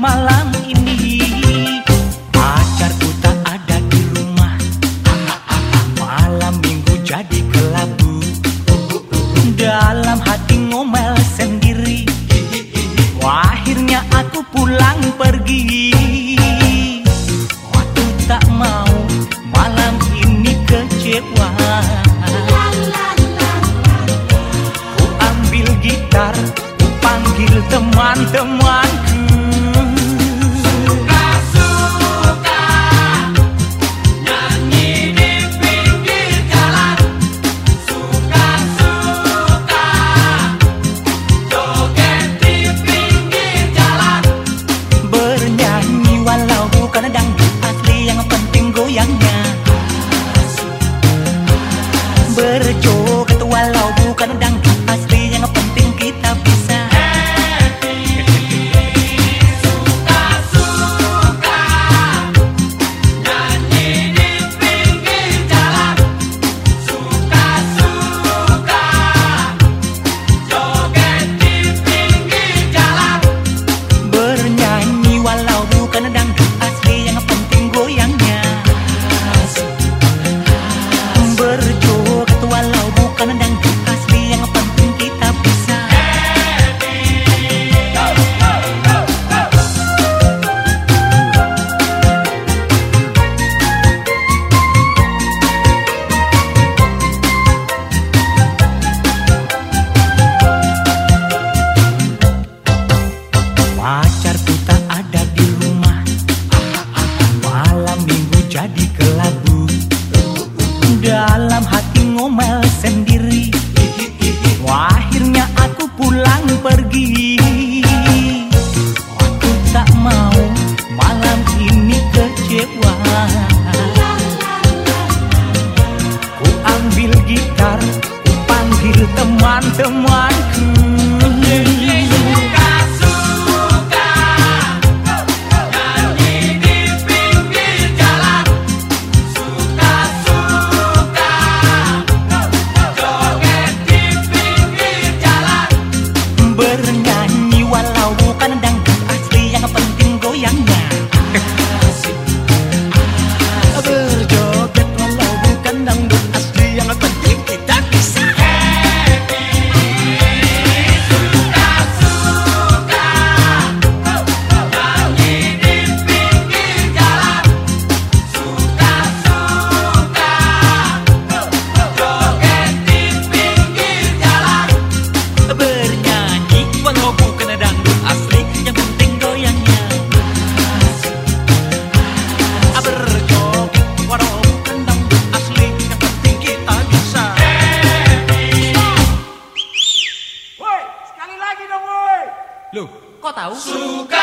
malam ini. Pacarku tak ada di rumah. Malam minggu jadi kelabu. Dalam hati ngomel sendiri. Akhirnya aku pulang pergi. Waktu tak mau malam ini kecewa. Ku ambil gitar, ku panggil teman-temanku dalam hati ngomel sendiri. Akhirnya aku pulang pergi. Aku tak mau malam ini kecewa. Ku ambil gitar, ku panggil teman-temanku. Natal. Suca!